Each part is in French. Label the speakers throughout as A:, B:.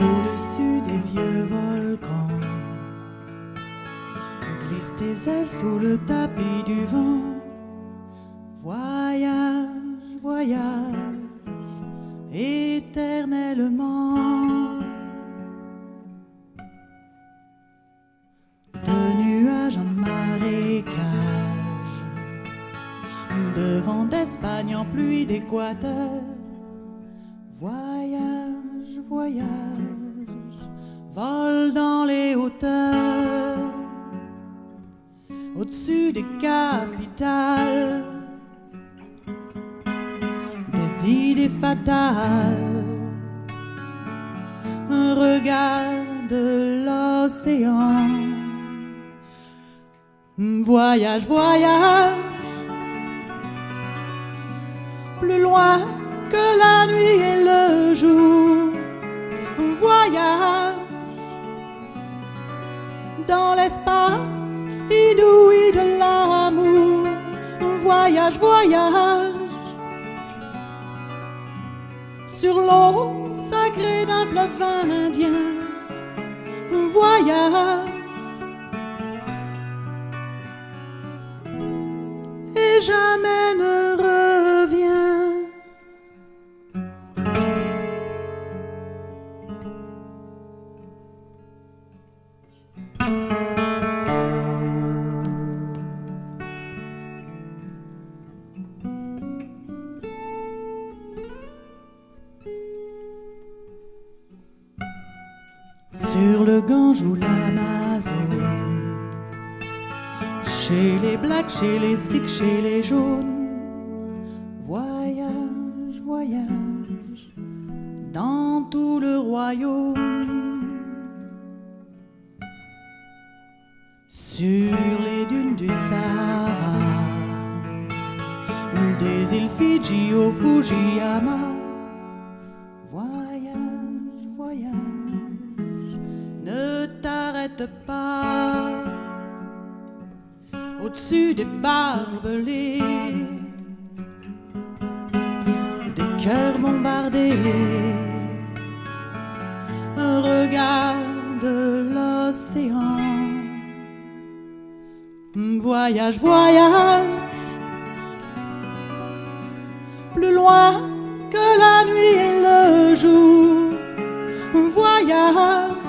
A: Au-dessus des vieux volcans, glisse tes ailes sous le tapis du vent. Voyage, voyage, éternellement. De nuages en marécage, de vent d'Espagne en pluie d'Équateur. Voyage, voyage, dans les hauteurs, au-dessus des capitales, des idées fatales. Un regard de l'océan. Voyage, voyage, plus loin que la nuit et l'espace inouï de l'amour. Voyage, voyage sur l'eau sacrée d'un fleuve indien. Voyage et jamais le Gange ou l'Amazon, chez les blacks, chez les sikhs, chez les jaunes, voyage, voyage, dans tout le royaume. Sur les dunes du Sahara, des îles Fidji au Fujiyama, au-dessus des barbelés, des cœurs bombardés. Regarde l'océan. Voyage, voyage, plus loin que la nuit et le jour. Voyage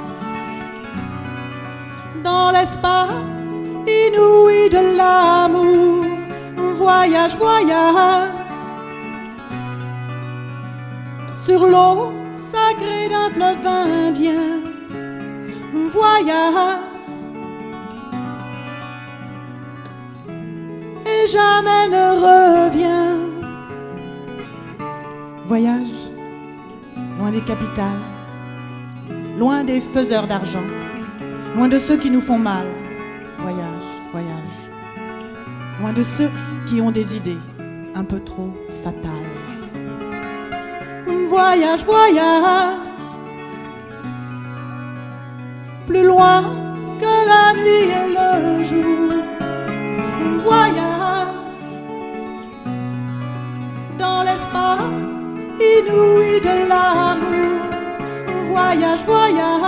A: dans l'espace inouï de l'amour. Voyage, voyage sur l'eau sacrée d'un fleuve indien. Voyage et jamais ne revient. Voyage loin des capitales, loin des faiseurs d'argent, loin de ceux qui nous font mal. Voyage, voyage, loin de ceux qui ont des idées un peu trop fatales. Voyage, voyage, plus loin que la nuit et le jour. Voyage dans l'espace inouï de l'amour. Voyage, voyage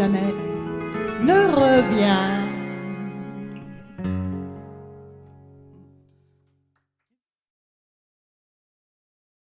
A: jamais ne revient.